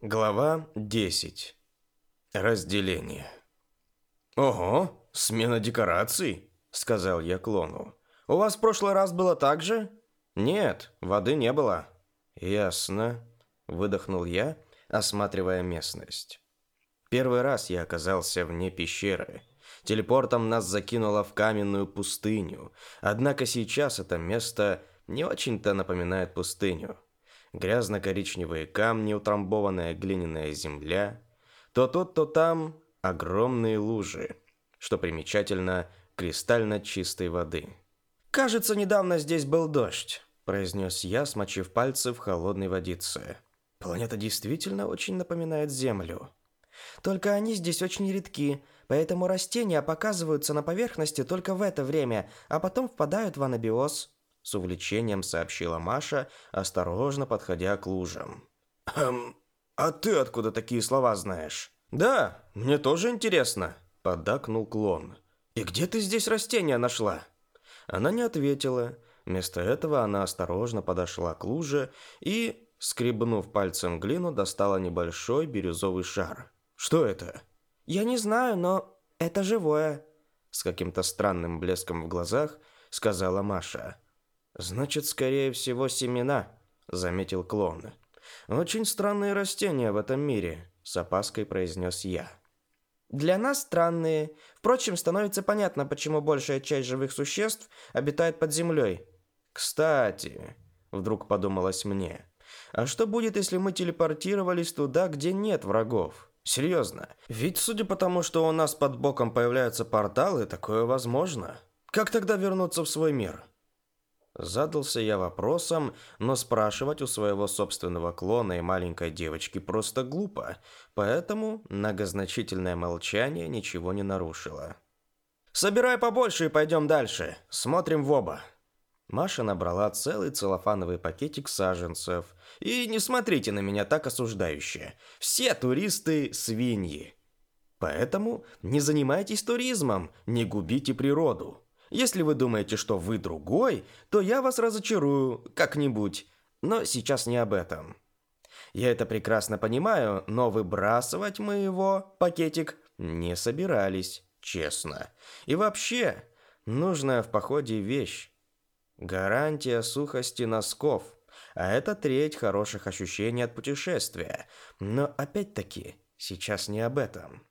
Глава 10. Разделение. «Ого, смена декораций», — сказал я клону. «У вас в прошлый раз было так же?» «Нет, воды не было». «Ясно», — выдохнул я, осматривая местность. Первый раз я оказался вне пещеры. Телепортом нас закинуло в каменную пустыню. Однако сейчас это место не очень-то напоминает пустыню грязно-коричневые камни, утрамбованная глиняная земля, то тут, то там огромные лужи, что примечательно, кристально чистой воды. «Кажется, недавно здесь был дождь», – произнес я, смочив пальцы в холодной водице. «Планета действительно очень напоминает Землю. Только они здесь очень редки, поэтому растения показываются на поверхности только в это время, а потом впадают в анабиоз». С увлечением сообщила Маша, осторожно подходя к лужам. «Хм, а ты откуда такие слова знаешь?» «Да, мне тоже интересно», – поддакнул клон. «И где ты здесь растения нашла?» Она не ответила. Вместо этого она осторожно подошла к луже и, скребнув пальцем глину, достала небольшой бирюзовый шар. «Что это?» «Я не знаю, но это живое», – с каким-то странным блеском в глазах сказала Маша. «Маша». «Значит, скорее всего, семена», — заметил клоун. «Очень странные растения в этом мире», — с опаской произнес я. «Для нас странные. Впрочем, становится понятно, почему большая часть живых существ обитает под землей». «Кстати», — вдруг подумалось мне, «а что будет, если мы телепортировались туда, где нет врагов?» Серьезно. Ведь судя по тому, что у нас под боком появляются порталы, такое возможно. Как тогда вернуться в свой мир? Задался я вопросом, но спрашивать у своего собственного клона и маленькой девочки просто глупо, поэтому многозначительное молчание ничего не нарушило. «Собирай побольше и пойдем дальше. Смотрим в оба». Маша набрала целый целлофановый пакетик саженцев. «И не смотрите на меня так осуждающе. Все туристы – свиньи. Поэтому не занимайтесь туризмом, не губите природу». Если вы думаете, что вы другой, то я вас разочарую как-нибудь. Но сейчас не об этом. Я это прекрасно понимаю, но выбрасывать мы его, пакетик, не собирались, честно. И вообще, нужная в походе вещь. Гарантия сухости носков. А это треть хороших ощущений от путешествия. Но опять-таки, сейчас не об этом.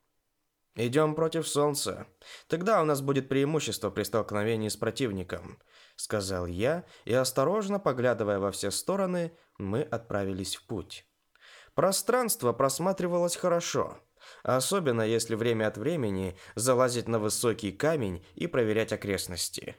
Идем против солнца. Тогда у нас будет преимущество при столкновении с противником», — сказал я, и осторожно, поглядывая во все стороны, мы отправились в путь. Пространство просматривалось хорошо, особенно если время от времени залазить на высокий камень и проверять окрестности.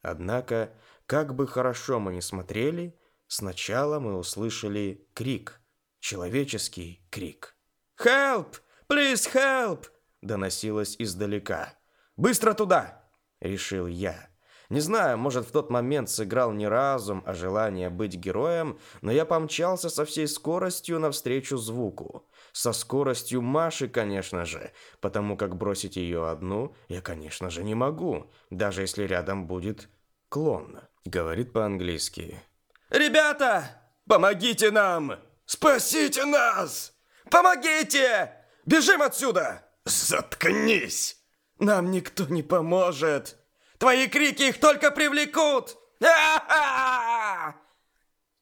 Однако, как бы хорошо мы ни смотрели, сначала мы услышали крик, человеческий крик. «Help! Please help!» доносилось издалека. «Быстро туда!» – решил я. Не знаю, может, в тот момент сыграл не разум, а желание быть героем, но я помчался со всей скоростью навстречу звуку. Со скоростью Маши, конечно же, потому как бросить ее одну я, конечно же, не могу, даже если рядом будет клон. Говорит по-английски. «Ребята, помогите нам! Спасите нас! Помогите! Бежим отсюда!» «Заткнись! Нам никто не поможет! Твои крики их только привлекут!»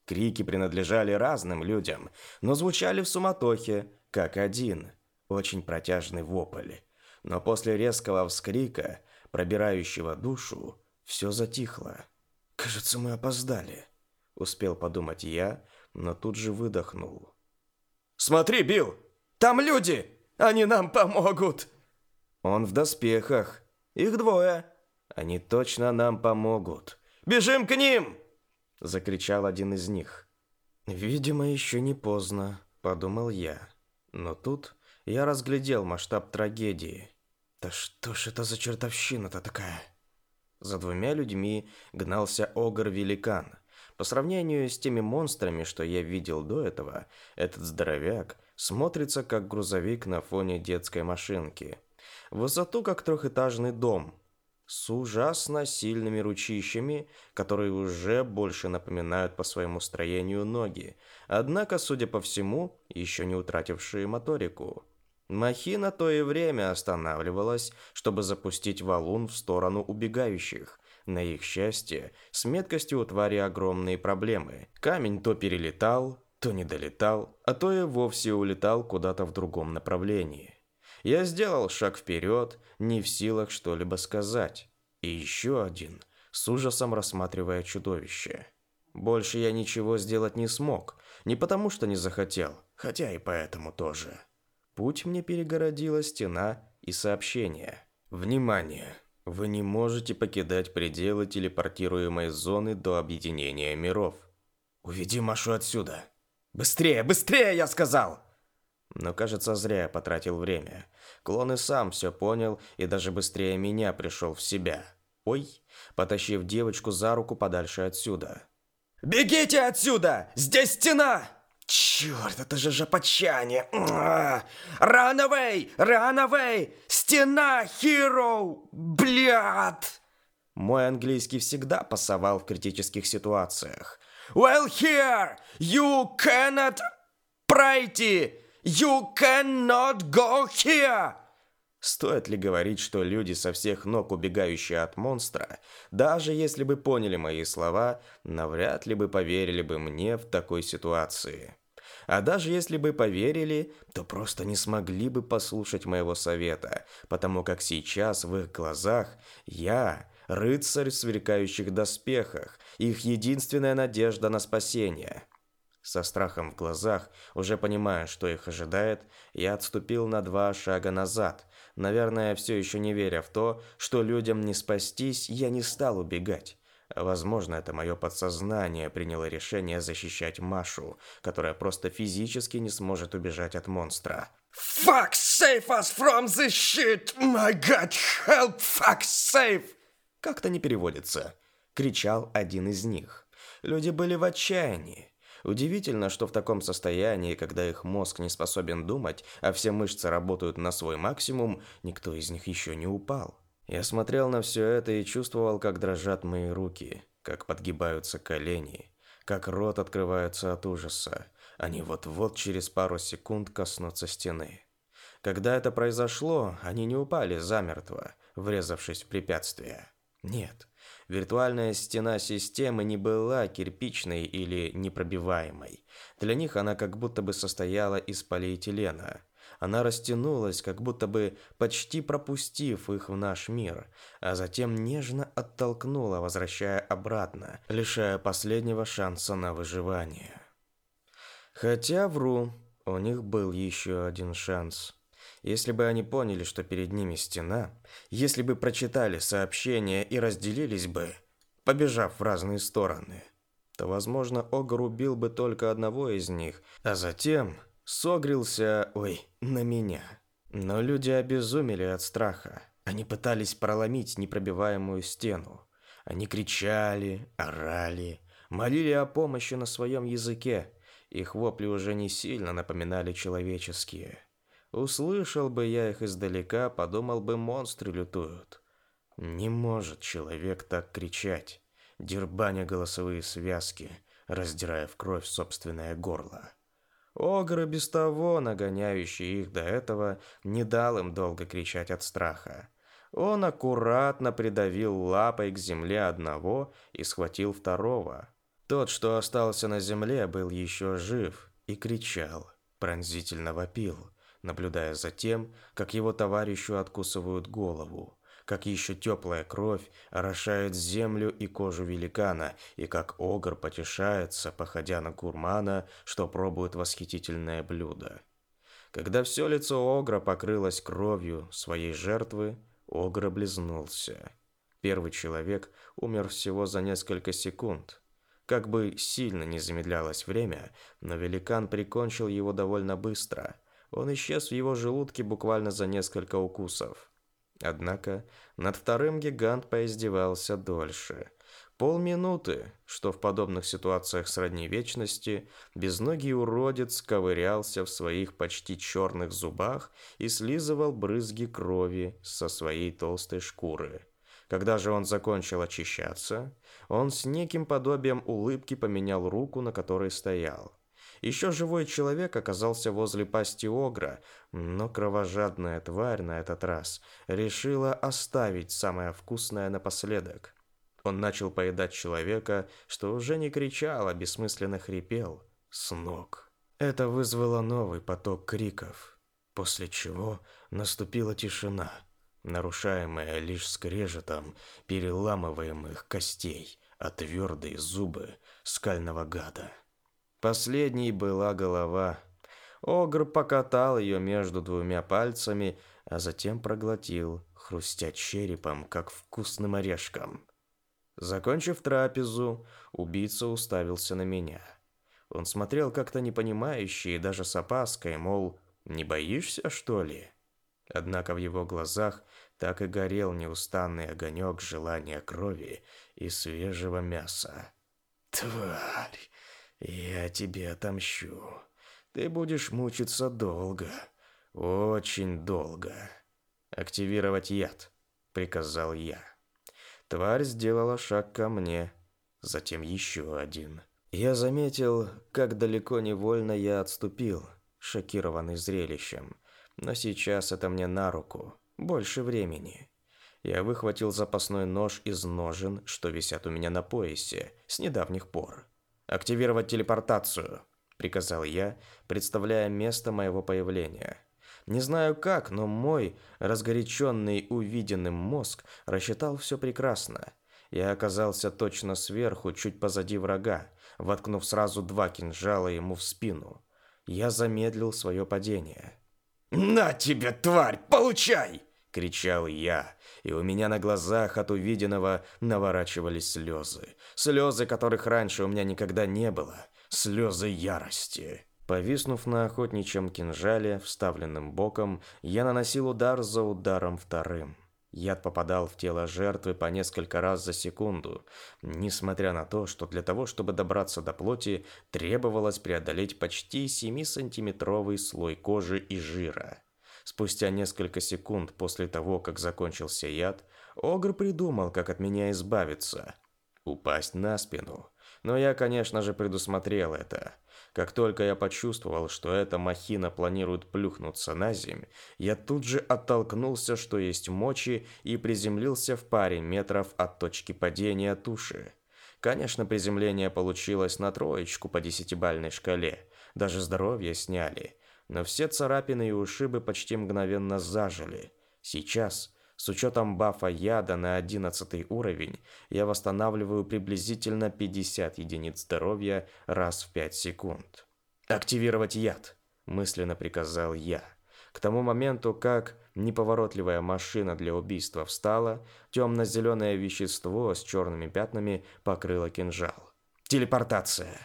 Крики принадлежали разным людям, но звучали в суматохе, как один, очень протяжный вопль. Но после резкого вскрика, пробирающего душу, все затихло. «Кажется, мы опоздали», — успел подумать я, но тут же выдохнул. «Смотри, Билл! Там люди!» Они нам помогут!» «Он в доспехах. Их двое. Они точно нам помогут. Бежим к ним!» Закричал один из них. «Видимо, еще не поздно», — подумал я. Но тут я разглядел масштаб трагедии. «Да что ж это за чертовщина-то такая?» За двумя людьми гнался огр-великан. По сравнению с теми монстрами, что я видел до этого, этот здоровяк смотрится как грузовик на фоне детской машинки. Высоту как трехэтажный дом, с ужасно сильными ручищами, которые уже больше напоминают по своему строению ноги, однако, судя по всему, еще не утратившие моторику. Махина то и время останавливалась, чтобы запустить валун в сторону убегающих. На их счастье, с меткостью у твари огромные проблемы. Камень то перелетал, то не долетал, а то и вовсе улетал куда-то в другом направлении. Я сделал шаг вперед, не в силах что-либо сказать. И еще один, с ужасом рассматривая чудовище. Больше я ничего сделать не смог, не потому что не захотел, хотя и поэтому тоже. Путь мне перегородила стена и сообщение. Внимание! Вы не можете покидать пределы телепортируемой зоны до объединения миров. Уведи Машу отсюда. «Быстрее, быстрее!» – я сказал. Но, кажется, зря я потратил время. Клон и сам все понял и даже быстрее меня пришел в себя. «Ой!» – потащив девочку за руку подальше отсюда. «Бегите отсюда! Здесь стена!» Черт, это же же жопочане! Рановей! Рановей! Стена, Хироу! Блядь! Мой английский всегда пасовал в критических ситуациях. Well here you cannot пройти. You cannot go here. Стоит ли говорить, что люди со всех ног, убегающие от монстра, даже если бы поняли мои слова, навряд ли бы поверили бы мне в такой ситуации. А даже если бы поверили, то просто не смогли бы послушать моего совета, потому как сейчас в их глазах я рыцарь в сверкающих доспехах, их единственная надежда на спасение. Со страхом в глазах, уже понимая, что их ожидает, я отступил на два шага назад. Наверное, все еще не веря в то, что людям не спастись, я не стал убегать. Возможно, это мое подсознание приняло решение защищать Машу, которая просто физически не сможет убежать от монстра. Fuck save us from this shit! My god, help, fuck save! Как-то не переводится кричал один из них. Люди были в отчаянии. Удивительно, что в таком состоянии, когда их мозг не способен думать, а все мышцы работают на свой максимум, никто из них еще не упал. Я смотрел на все это и чувствовал, как дрожат мои руки, как подгибаются колени, как рот открывается от ужаса. Они вот-вот через пару секунд коснутся стены. Когда это произошло, они не упали замертво, врезавшись в препятствие. Нет, Виртуальная стена системы не была кирпичной или непробиваемой. Для них она как будто бы состояла из полиэтилена. Она растянулась, как будто бы почти пропустив их в наш мир, а затем нежно оттолкнула, возвращая обратно, лишая последнего шанса на выживание. Хотя вру, у них был еще один шанс – если бы они поняли, что перед ними стена, если бы прочитали сообщение и разделились бы, побежав в разные стороны, то, возможно, Огр убил бы только одного из них, а затем согрелся, ой, на меня. Но люди обезумели от страха. Они пытались проломить непробиваемую стену. Они кричали, орали, молили о помощи на своем языке. Их вопли уже не сильно напоминали человеческие. Услышал бы я их издалека, подумал бы, монстры лютуют. Не может человек так кричать, дербаня голосовые связки, раздирая в кровь собственное горло. Огры без того, нагоняющий их до этого, не дал им долго кричать от страха. Он аккуратно придавил лапой к земле одного и схватил второго. Тот, что остался на земле, был еще жив и кричал, пронзительно вопил – наблюдая за тем, как его товарищу откусывают голову, как еще теплая кровь орошает землю и кожу великана, и как огр потешается, походя на курмана, что пробует восхитительное блюдо. Когда все лицо огра покрылось кровью своей жертвы, огр облизнулся. Первый человек умер всего за несколько секунд – как бы сильно не замедлялось время, но великан прикончил его довольно быстро он исчез в его желудке буквально за несколько укусов. Однако над вторым гигант поиздевался дольше. Полминуты, что в подобных ситуациях сродни вечности, безногий уродец ковырялся в своих почти черных зубах и слизывал брызги крови со своей толстой шкуры. Когда же он закончил очищаться, он с неким подобием улыбки поменял руку, на которой стоял. Еще живой человек оказался возле пасти Огра, но кровожадная тварь на этот раз решила оставить самое вкусное напоследок. Он начал поедать человека, что уже не кричал, а бессмысленно хрипел, с ног. Это вызвало новый поток криков, после чего наступила тишина, нарушаемая лишь скрежетом переламываемых костей, а твердые зубы скального гада. Последней была голова. Огр покатал ее между двумя пальцами, а затем проглотил, хрустя черепом, как вкусным орешком. Закончив трапезу, убийца уставился на меня. Он смотрел как-то непонимающе и даже с опаской, мол, не боишься, что ли? Однако в его глазах так и горел неустанный огонек желания крови и свежего мяса. «Тварь!» Я тебе отомщу. Ты будешь мучиться долго. Очень долго. Активировать яд, приказал я. Тварь сделала шаг ко мне, затем еще один. Я заметил, как далеко невольно я отступил, шокированный зрелищем. Но сейчас это мне на руку. Больше времени. Я выхватил запасной нож из ножен, что висят у меня на поясе с недавних пор. «Активировать телепортацию», — приказал я, представляя место моего появления. Не знаю как, но мой разгоряченный увиденным мозг рассчитал все прекрасно. Я оказался точно сверху, чуть позади врага, воткнув сразу два кинжала ему в спину. Я замедлил свое падение. «На тебе, тварь, получай!» — кричал я, и у меня на глазах от увиденного наворачивались слезы слезы которых раньше у меня никогда не было, слезы ярости. Повиснув на охотничьем кинжале, вставленным боком, я наносил удар за ударом вторым. Яд попадал в тело жертвы по несколько раз за секунду, несмотря на то, что для того, чтобы добраться до плоти, требовалось преодолеть почти 7-сантиметровый слой кожи и жира. Спустя несколько секунд после того, как закончился яд, Огр придумал, как от меня избавиться упасть на спину. Но я, конечно же, предусмотрел это. Как только я почувствовал, что эта махина планирует плюхнуться на земь, я тут же оттолкнулся, что есть мочи, и приземлился в паре метров от точки падения туши. Конечно, приземление получилось на троечку по десятибалльной шкале. Даже здоровье сняли. Но все царапины и ушибы почти мгновенно зажили. Сейчас с учетом бафа яда на 11 уровень, я восстанавливаю приблизительно 50 единиц здоровья раз в 5 секунд. «Активировать яд!» – мысленно приказал я. К тому моменту, как неповоротливая машина для убийства встала, темно-зеленое вещество с черными пятнами покрыло кинжал. «Телепортация!»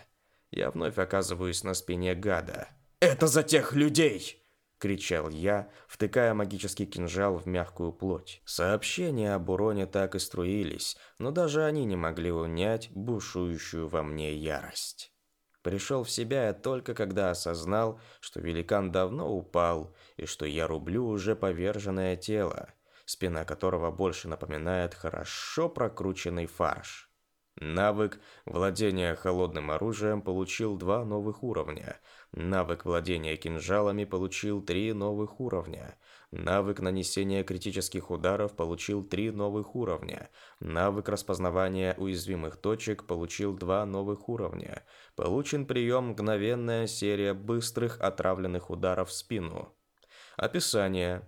Я вновь оказываюсь на спине гада. «Это за тех людей!» кричал я, втыкая магический кинжал в мягкую плоть. Сообщения об уроне так и струились, но даже они не могли унять бушующую во мне ярость. Пришел в себя я только когда осознал, что великан давно упал и что я рублю уже поверженное тело, спина которого больше напоминает хорошо прокрученный фарш. Навык владения холодным оружием получил два новых уровня. Навык владения кинжалами получил три новых уровня. Навык нанесения критических ударов получил три новых уровня. Навык распознавания уязвимых точек получил два новых уровня. Получен прием «Мгновенная серия быстрых отравленных ударов в спину». Описание.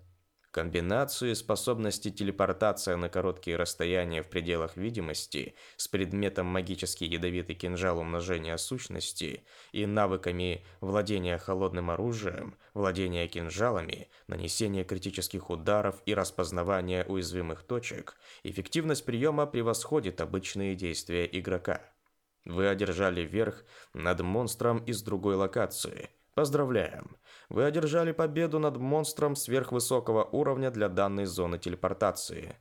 Комбинацию способности телепортация на короткие расстояния в пределах видимости с предметом магический ядовитый кинжал умножения сущности и навыками владения холодным оружием, владения кинжалами, нанесения критических ударов и распознавания уязвимых точек, эффективность приема превосходит обычные действия игрока. Вы одержали верх над монстром из другой локации. Поздравляем! Вы одержали победу над монстром сверхвысокого уровня для данной зоны телепортации.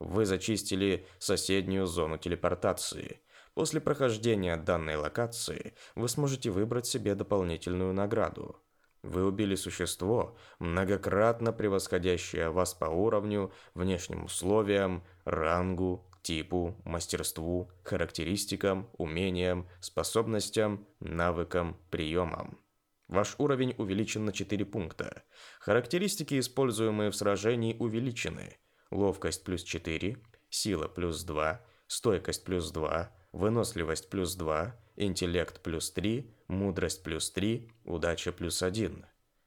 Вы зачистили соседнюю зону телепортации. После прохождения данной локации вы сможете выбрать себе дополнительную награду. Вы убили существо, многократно превосходящее вас по уровню, внешним условиям, рангу, типу, мастерству, характеристикам, умениям, способностям, навыкам, приемам. Ваш уровень увеличен на 4 пункта. Характеристики, используемые в сражении, увеличены. Ловкость плюс 4, сила плюс 2, стойкость плюс 2, выносливость плюс 2, интеллект плюс 3, мудрость плюс 3, удача плюс 1.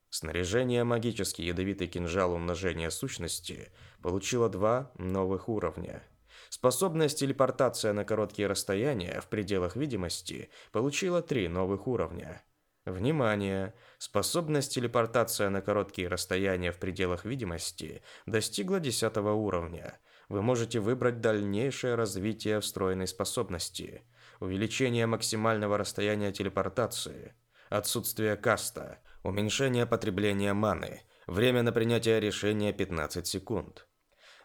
Снаряжение магический ядовитый кинжал умножения сущности получило два новых уровня. Способность телепортация на короткие расстояния в пределах видимости получила три новых уровня. Внимание! Способность телепортация на короткие расстояния в пределах видимости достигла 10 уровня. Вы можете выбрать дальнейшее развитие встроенной способности. Увеличение максимального расстояния телепортации. Отсутствие каста. Уменьшение потребления маны. Время на принятие решения 15 секунд.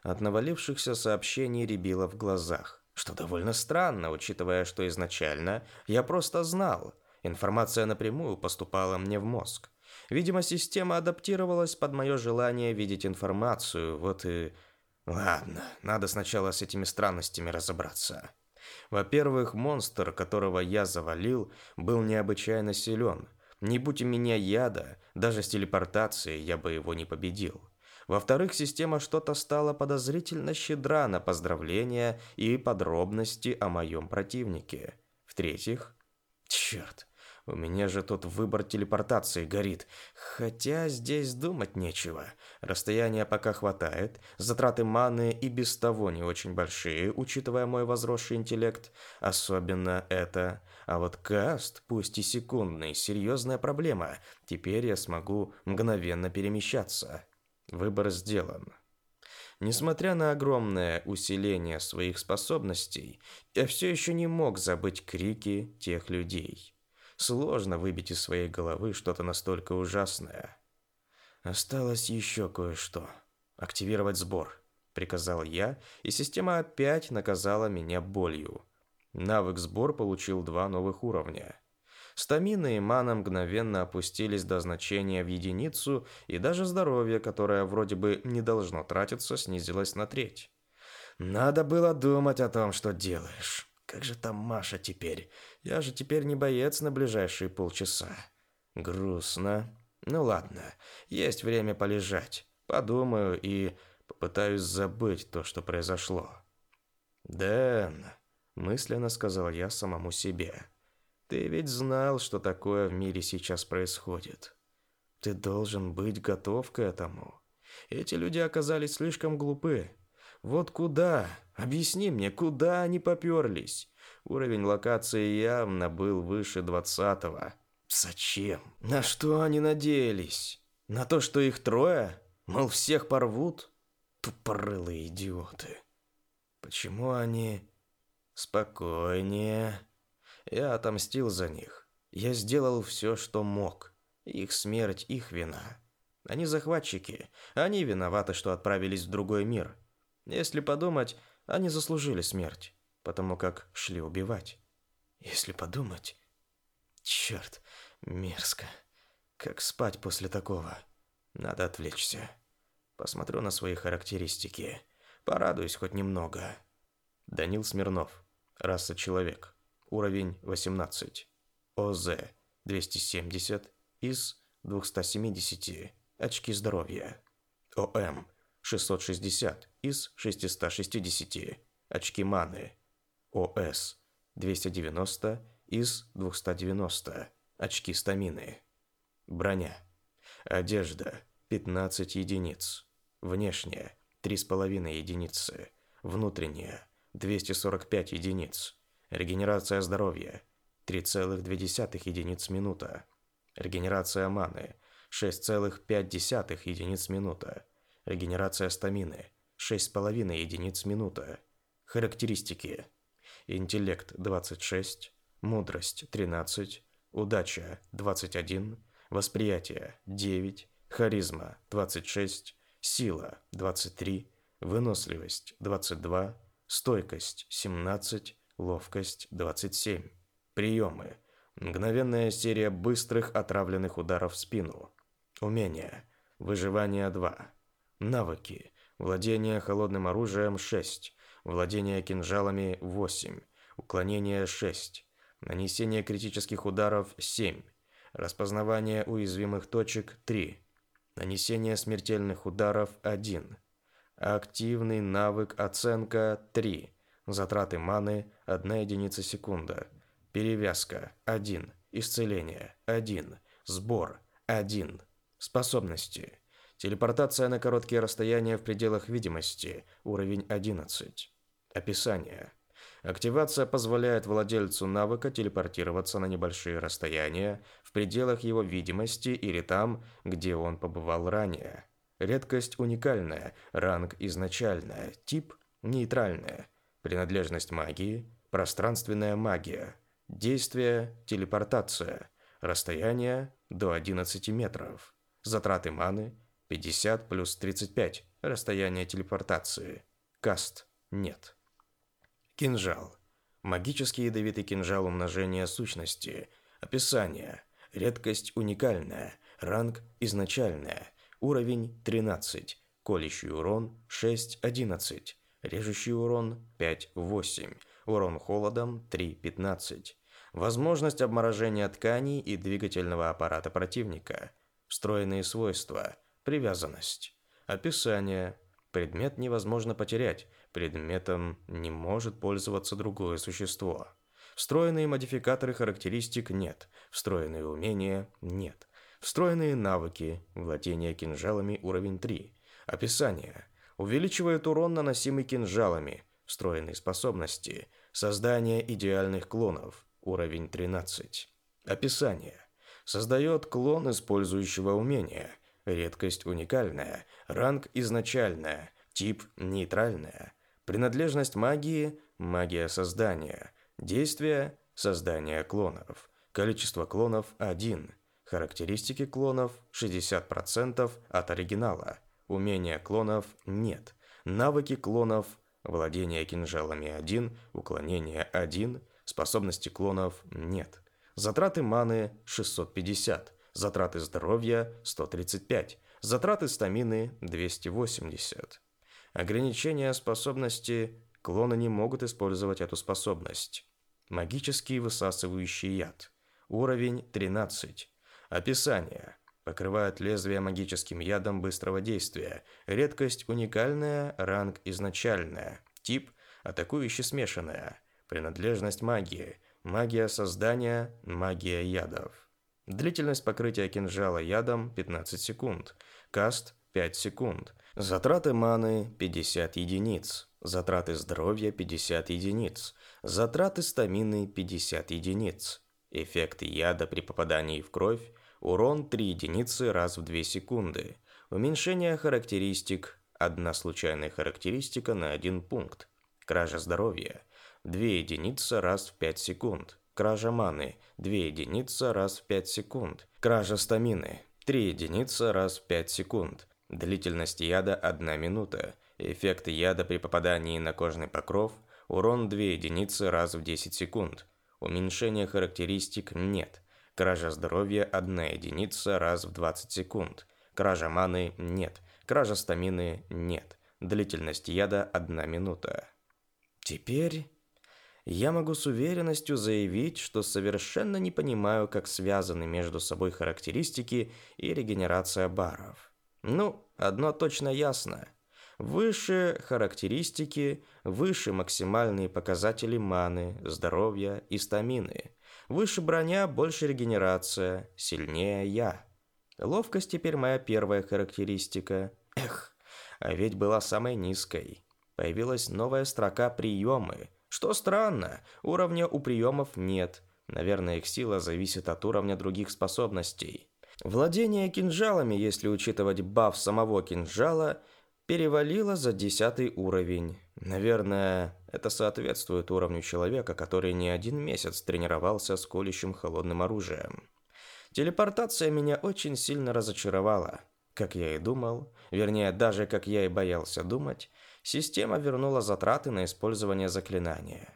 От навалившихся сообщений рябило в глазах. Что довольно странно, учитывая, что изначально я просто знал – Информация напрямую поступала мне в мозг. Видимо, система адаптировалась под мое желание видеть информацию, вот и... Ладно, надо сначала с этими странностями разобраться. Во-первых, монстр, которого я завалил, был необычайно силен. Не будь у меня яда, даже с телепортацией я бы его не победил. Во-вторых, система что-то стала подозрительно щедра на поздравления и подробности о моем противнике. В-третьих... Черт, у меня же тот выбор телепортации горит. Хотя здесь думать нечего. Расстояния пока хватает, затраты маны и без того не очень большие, учитывая мой возросший интеллект. Особенно это. А вот каст, пусть и секундный, серьезная проблема. Теперь я смогу мгновенно перемещаться. Выбор сделан. Несмотря на огромное усиление своих способностей, я все еще не мог забыть крики тех людей. Сложно выбить из своей головы что-то настолько ужасное. Осталось еще кое-что. Активировать сбор, приказал я, и система опять наказала меня болью. Навык сбор получил два новых уровня. Стамина и мана мгновенно опустились до значения в единицу, и даже здоровье, которое вроде бы не должно тратиться, снизилось на треть. Надо было думать о том, что делаешь. Как же там Маша теперь? Я же теперь не боец на ближайшие полчаса. Грустно. Ну ладно, есть время полежать. Подумаю и попытаюсь забыть то, что произошло. Дэн, мысленно сказал я самому себе. Ты ведь знал, что такое в мире сейчас происходит. Ты должен быть готов к этому. Эти люди оказались слишком глупы. Вот куда Объясни мне, куда они попёрлись? Уровень локации явно был выше двадцатого. Зачем? На что они надеялись? На то, что их трое? Мол, всех порвут? Тупорылые идиоты. Почему они... Спокойнее. Я отомстил за них. Я сделал все, что мог. Их смерть, их вина. Они захватчики. Они виноваты, что отправились в другой мир. Если подумать, они заслужили смерть, потому как шли убивать. Если подумать... Черт, мерзко. Как спать после такого? Надо отвлечься. Посмотрю на свои характеристики. Порадуюсь хоть немного. Данил Смирнов. Раса человек. Уровень 18. ОЗ 270 из 270. Очки здоровья. ОМ 660 из 660, очки маны. ОС 290 из 290, очки стамины. Броня. Одежда 15 единиц. Внешняя 3,5 единицы. Внутренняя 245 единиц. Регенерация здоровья 3,2 единиц минута. Регенерация маны 6,5 единиц минута. Регенерация стамины 6,5 единиц минута. Характеристики. Интеллект 26, мудрость 13, удача 21, восприятие 9, харизма 26, сила 23, выносливость 22, стойкость 17, ловкость 27. Приемы. Мгновенная серия быстрых отравленных ударов в спину. Умение. Выживание 2. Навыки. Владение холодным оружием 6. Владение кинжалами 8. Уклонение 6. Нанесение критических ударов 7. Распознавание уязвимых точек 3. Нанесение смертельных ударов 1. Активный навык оценка 3. Затраты маны 1 единица секунда. Перевязка 1. Исцеление 1. Сбор 1. Способности Телепортация на короткие расстояния в пределах видимости, уровень 11. Описание. Активация позволяет владельцу навыка телепортироваться на небольшие расстояния в пределах его видимости или там, где он побывал ранее. Редкость уникальная, ранг изначальная, тип нейтральная, принадлежность магии – пространственная магия, действие – телепортация, расстояние – до 11 метров, затраты маны – 50 плюс 35. Расстояние телепортации. Каст. Нет. Кинжал. Магический ядовитый кинжал умножения сущности. Описание. Редкость уникальная. Ранг изначальная. Уровень 13. Колющий урон 6-11. Режущий урон 5-8. Урон холодом 3-15. Возможность обморожения тканей и двигательного аппарата противника. Встроенные свойства – Привязанность. Описание. Предмет невозможно потерять. Предметом не может пользоваться другое существо. Встроенные модификаторы характеристик нет. Встроенные умения нет. Встроенные навыки. Владение кинжалами уровень 3. Описание. Увеличивает урон, наносимый кинжалами. Встроенные способности. Создание идеальных клонов. Уровень 13. Описание. Создает клон использующего умения – Редкость уникальная, ранг изначальная, тип нейтральная. Принадлежность магии – магия создания. Действие – создание клонов. Количество клонов – один, Характеристики клонов – 60% от оригинала. Умения клонов – нет. Навыки клонов – владение кинжалами – один, уклонение – один, способности клонов – нет. Затраты маны – 650, затраты здоровья – 135, затраты стамины – 280. Ограничения способности – клоны не могут использовать эту способность. Магический высасывающий яд. Уровень 13. Описание. Покрывает лезвие магическим ядом быстрого действия. Редкость уникальная, ранг изначальная. Тип – атакующе смешанная. Принадлежность магии. Магия создания, магия ядов. Длительность покрытия кинжала ядом 15 секунд, каст 5 секунд, затраты маны 50 единиц, затраты здоровья 50 единиц, затраты стамины 50 единиц, эффект яда при попадании в кровь, урон 3 единицы раз в 2 секунды, уменьшение характеристик, одна случайная характеристика на один пункт, кража здоровья, 2 единицы раз в 5 секунд – Кража маны – 2 единицы раз в 5 секунд. Кража стамины – 3 единицы раз в 5 секунд. Длительность яда 1 минута. Эффект яда при попадании на кожный покров – урон 2 единицы раз в 10 секунд. Уменьшение характеристик нет. Кража здоровья – 1 единица раз в 20 секунд. Кража маны – нет. Кража стамины – нет. Длительность яда – 1 минута. Теперь я могу с уверенностью заявить, что совершенно не понимаю, как связаны между собой характеристики и регенерация баров. Ну, одно точно ясно. Выше характеристики, выше максимальные показатели маны, здоровья и стамины. Выше броня, больше регенерация, сильнее я. Ловкость теперь моя первая характеристика. Эх, а ведь была самой низкой. Появилась новая строка «Приемы», что странно, уровня у приемов нет. Наверное, их сила зависит от уровня других способностей. Владение кинжалами, если учитывать баф самого кинжала, перевалило за десятый уровень. Наверное, это соответствует уровню человека, который не один месяц тренировался с колющим холодным оружием. Телепортация меня очень сильно разочаровала. Как я и думал, вернее, даже как я и боялся думать, Система вернула затраты на использование заклинания.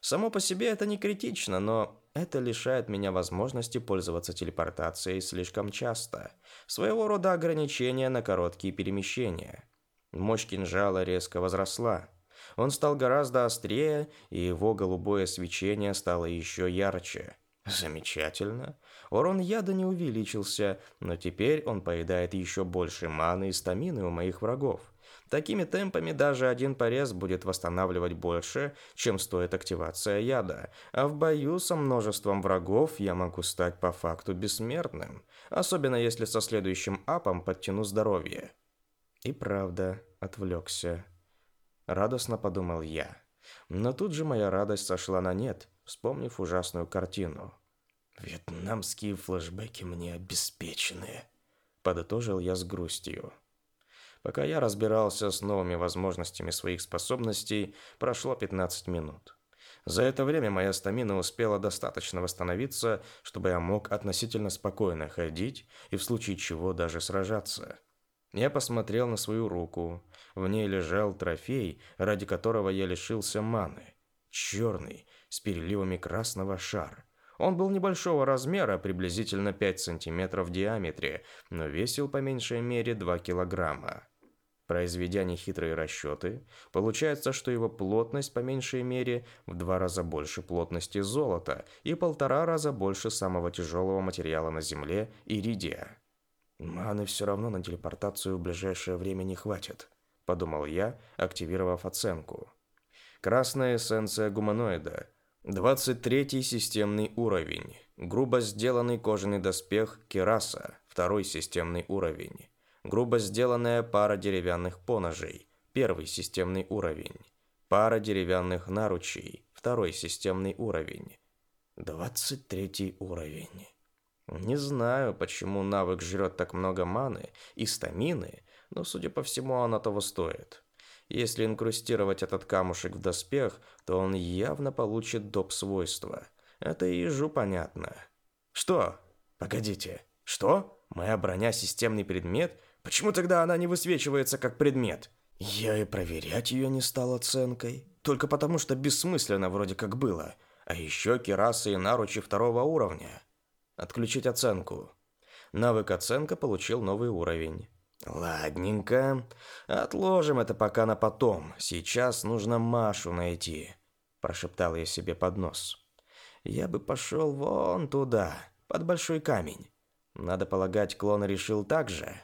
Само по себе это не критично, но это лишает меня возможности пользоваться телепортацией слишком часто. Своего рода ограничения на короткие перемещения. Мощь кинжала резко возросла. Он стал гораздо острее, и его голубое свечение стало еще ярче. Замечательно. Урон яда не увеличился, но теперь он поедает еще больше маны и стамины у моих врагов. Такими темпами даже один порез будет восстанавливать больше, чем стоит активация яда, а в бою со множеством врагов я могу стать по факту бессмертным, особенно если со следующим апом подтяну здоровье. И правда, отвлекся. Радостно подумал я. Но тут же моя радость сошла на нет, вспомнив ужасную картину. «Вьетнамские флешбеки мне обеспечены», — подытожил я с грустью. Пока я разбирался с новыми возможностями своих способностей, прошло 15 минут. За это время моя стамина успела достаточно восстановиться, чтобы я мог относительно спокойно ходить и в случае чего даже сражаться. Я посмотрел на свою руку. В ней лежал трофей, ради которого я лишился маны. Черный, с переливами красного шар. Он был небольшого размера, приблизительно 5 сантиметров в диаметре, но весил по меньшей мере 2 килограмма. Произведя нехитрые расчеты, получается, что его плотность по меньшей мере в два раза больше плотности золота и полтора раза больше самого тяжелого материала на Земле – иридия. «Маны все равно на телепортацию в ближайшее время не хватит», – подумал я, активировав оценку. «Красная эссенция гуманоида. 23-й системный уровень. Грубо сделанный кожаный доспех Кераса. Второй системный уровень грубо сделанная пара деревянных поножей, первый системный уровень, пара деревянных наручей, второй системный уровень, 23 уровень. Не знаю, почему навык жрет так много маны и стамины, но, судя по всему, она того стоит. Если инкрустировать этот камушек в доспех, то он явно получит доп. свойства. Это ежу понятно. Что? Погодите. Что? Моя броня – системный предмет? Почему тогда она не высвечивается как предмет? Я и проверять ее не стал оценкой. Только потому, что бессмысленно вроде как было. А еще керасы и наручи второго уровня. Отключить оценку. Навык оценка получил новый уровень. Ладненько. Отложим это пока на потом. Сейчас нужно Машу найти. Прошептал я себе под нос. Я бы пошел вон туда, под большой камень. Надо полагать, клон решил так же.